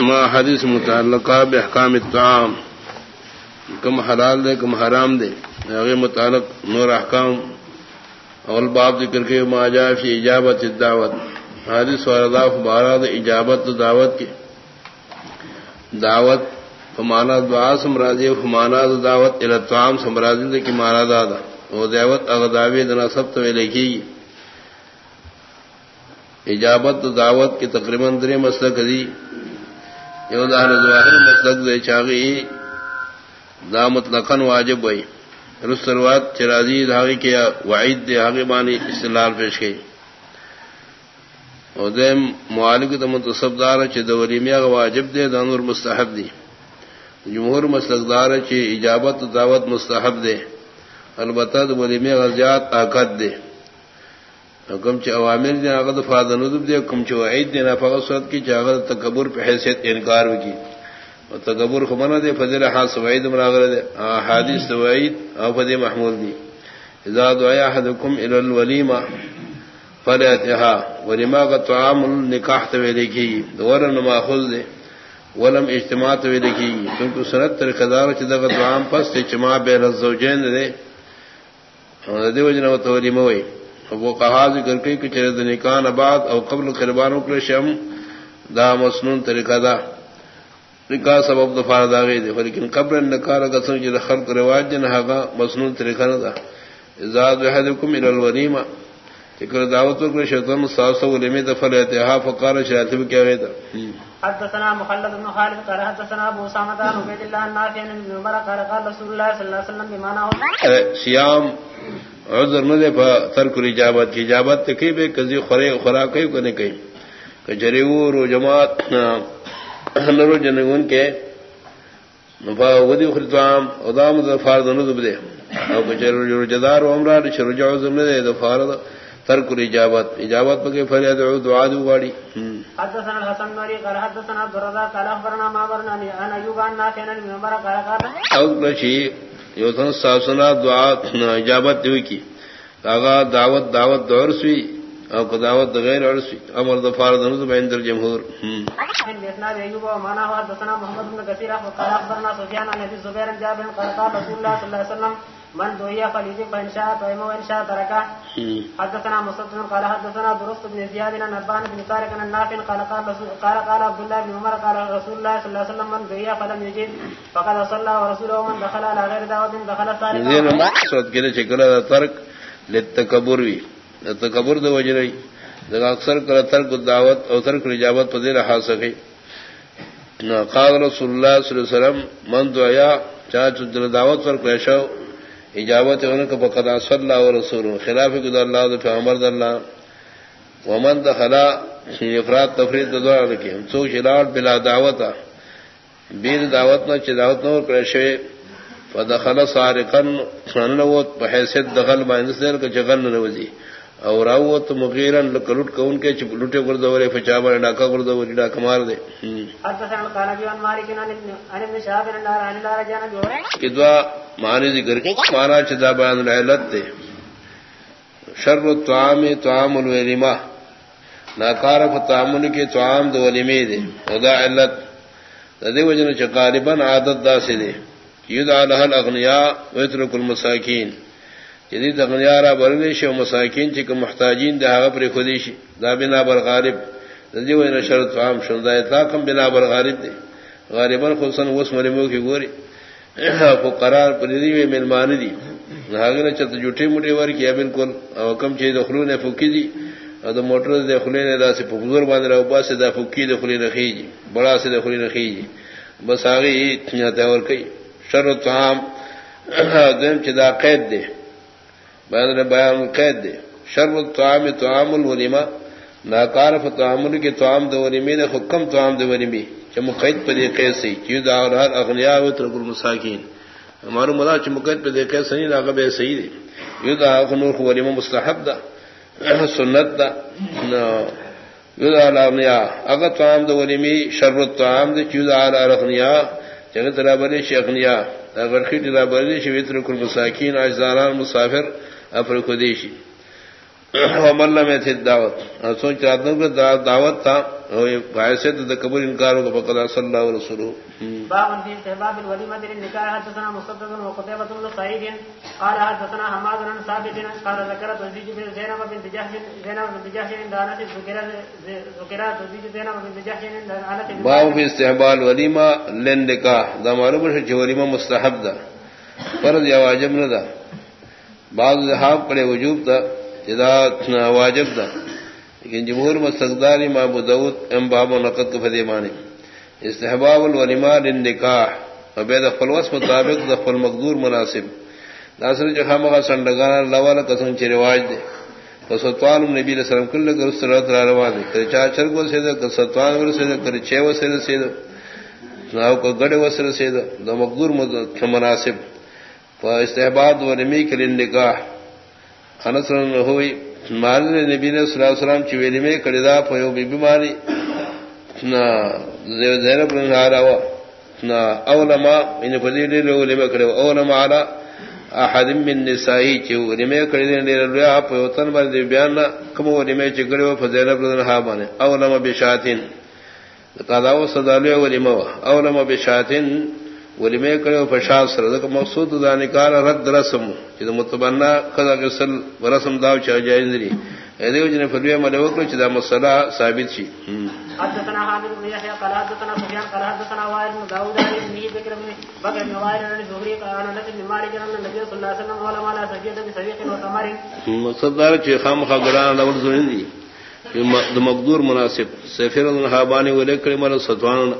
ما حدیث متعلقہ بحکام الطعام، کم حلال دے، کم حرام دے اگر متعلق نور احکام، اول باب ذکر کے ما جاء فی اجابت الدعوت۔ حدیث وارداف بارہ دے اجابت دعوت کی دعوت فمانا دعا سمراضی فمانا دعوت الطعام سمراضی دے کی مانا دادا وہ دعوت اغداوی دنا سب تو لکھی گی اجابت دعوت کی تقریباً درے مسلک دی یو دہر ظاہر مسلک دے چاغی دامت لکھن واجب وئی رسروات چرازی دھاگی کے وعید دے آگے بانی استلال پیش گئی اور دیم معالک دمتصب دار چولیمیا واجب دے دانور مستحب دی. جمہور مسلک دار چ اجابت دعوت مستحب دے البتہ ولیمیا غزیات طاقت دے کم چ عوامر دے اگر فاد ندب دے کم چ عید دینا فقصت کی چاغت تکبر پہ حیثیت انکار کی اور تکبر خمنا دے فضل ہاں سوید مراغر دے حادث سوید او فد محمود دی. اذا دعا احدكم الى الوليمه فلاتها ولما کا طعام النکاح تو لکھی ورن ماخذ دے ولم اجتماع تو لکھی کیونکہ سنت طریقہ دار چ دغ طعام پس اجتماع بین الزوجین دے دے وجنا تو ولیمہ وئی وہ کہا ذکر کئی کہ چرے نکان آباد اور قبل قربانوں کے شم دا مسنون طریقہ دا۔ نکاح سبب دفار دا گئی دے لیکن قبل نکار کا سمجھ خلق رواج جن ہاگا مسنون طریقہ نہ دا۔ ازاد وحدکم الى الولیمہ ذکر دعوت کو شیطان ساس و لمی دفر اتحاف وقال شاتب کیا گئی دا۔ حدثنا مخلد بن خالد قال حدثنا ابو عن عبيد الله النافع عن ابن عمر قال قال رسول الله صلى الله عليه وسلم بمعنى سیام عذر نہ دے ترک اجابت کی اجابت تکی بے کزی خورے خوراک کئی کنے کئی۔ کجری رو جماعت نرو جنگون کے نفا ودی خرطام ادام دفار دنو دے او کجری جدار و امرار شرجع عذر نہ دے دفار ترک اجابت اجابت پکے فریاد دعا دو واڑی حدثنا الحسن نوري قال حدثنا عبد الرزاق قال اخبرنا ما برنا انا ايوب عن نافع عن عمر قال قال او یو تن ساسنا دعا اجابت دیو کی۔ آغا دعوت دعوت دور سوی او کو دعوت غیر سوی امر دفار دنو بین در جمهور من بيتنا ايوب ومانا حدثنا محمد بن كثير قال اخبرنا سفيان عن ابي زبير جابر قال قال رسول الله صلى الله عليه وسلم من دويا فليجب فإن شاء طيمه وإن شاء تركه حدثنا مصدر قال حدثنا درست بن زياد عن نبان بن طارق عن النافع قال قال رسول قال قال عبد الله بن عمر قال رسول الله صلى الله عليه وسلم من دويا فلم يجد فقد صلى ورسوله من دخل على غير دعوة دخل سارقا دین مقصد کے چکر ترک للتکبر وی تکبر دو وجرئی دا اکثر کر ترک دعوت او ترک رجابت پدے رہا سکے قال رسول اللہ صلی اللہ علیہ وسلم، من دعیا چاچ دعوت پر پیشو اجابت ان کو بقدا صلی اللہ و رسول خلاف گزر اللہ دو پیغمبر اللہ ومن دخلا افراد تفرید دعا لکی ہم سو شلاٹ بلا دعوت بیر دعوت نہ چداوت نہ کرشے فدخل سارقا ننوت بحیثیت دخل مائنس دیر کا جغل نوزی اور اوت مغیرن لکلٹ کو ان کے لٹے گردورے فچابر ڈاکا گردوری ڈاکا مار دے حدثنا قال ابي عن مالك عن ابن شهاب عن عن الله رجانا جو کدوا معنی ذکر کی مانا چدا بیان العلت دے شر الطعام طعام الولیمہ. ناکار فتعامل کے طعام دو ولیمے دے خدا علت. دے وجن چ غالبا عادت دا سے دے یدع لها الاغنیاء ويترك المساکین. جدید اغنیارا برنیش و مساکین چکا محتاجین دا حقا پر خودیشی دا بنا بر غالب دا دیو این شرط فهم شن دا اطلاقم بنا بر غالب دی. غالبا خودسن وس مرمو کی گوری. کو قرار پر دیوی ملمانی دی. ناغینا چتا جوٹی موٹی ور کیا بالکل او کم چی دخلون فکی دی. او دا موٹر دے دا خلین دا سے سی پکزور باندر او باسی دا فکی دا خلین خیجی بڑا سی دا خلین خیجی بس آگئی تنیاتا ور کئی شرط فهم دیم چی دا قید دی. بیان بیان قید دے. شرم الطعام طعام الولیما ناکار فتعامل کے طعام دو ولیمی نے حکم طعام دو ولیمی چھ مقید پر دے قید سی. چیو دا اور اغنیاء و ترک المساکین. ہمارو مدا چھ مقید پر دے قید سی ناکا بے سی دے. یو دا اغنور ولیما مستحب دا. سنت دا. You the اغنیاء. اگر طعام دو ولیمی شرم الطعام دے، چیو دا اغنیاء. چگہ ترابری شی اغنیاء. اگر خیٹ ترابری شی ویترک المساکین، اجزاران، مسافر. افر خدیشی مل میں تھی دعوت۔ سوچ رہا تھا دعوت تھا۔ ایسے تو قبول انکار ہوگا فقد صلی اللہ علیہ وسلم۔ باب في استحباب الوليمة للنكاح حدثنا مصدق وقتيبة بن سعيد قال حدثنا حماد بن ثابت قال ذكر تزويج بن زينب بنت جحش زينب بنت جحش عند انس ذكر تزويج زينب بنت جحش عند انس باب في استحباب الوليمة للنكاح دا معلوم ہے کہ ولیمہ مستحب دا۔ فرض یا واجب نہ دا۔ بعض ذهاب کرے وجوب دا اذا واجب دا۔ لیکن جمہور مستقدار امام ابو داود ام باب نقد کو فدی مانی استحباب الولما للنکاح وبید خلوص مطابق دخل مقدور مناسب۔ ناصر جو خامہ سنڈگان لوالا قسم چ رواج دے۔ وسطوان نبی علیہ السلام کل کر اس سرت روا دے۔ کر چا چر کو سے کر سطوان ور سے کر چھ و سے سے ناو کو گڑ وسر سے دو مقدور مناسب۔ فاستحباب ولمی کلنکاح انس ہوئی مال نبی نے صلی اللہ علیہ وسلم چویلی میں کڑدا پيو بی بیماری نہ زینب بن ہارا نہ اولما ان فضیل لو لما کڑو اولما علی احد من نسائی چو لما کڑدے نے ریا پيو تن بر دی بیان کم و لما چگڑو فزینب بن ہا بنے اولما بشاتین. قضا و صدالو ولما اولما بشاتین ولی میں کرے فشاد سر دک مقصود دا نکال رد رسم چہ متبنا قضا قسل رسم دا چا جائز نہیں ایدے وجنے فلوی ملے وکر چہ دا مسئلہ ثابت چھ حدثنا حامد بن يحيى قال حدثنا سفيان قال حدثنا وائل بن داوود عن ابن بكر بن بكر بن وائل عن الزهري قال انا نبي بن مالك ان النبي صلى الله عليه وسلم قال ما لا سجد بسبيق وثمر مقصد دا چہ خام خگڑا لول زین دی مقدور مناسب. سفیر الحابانی ولے کریم ستوان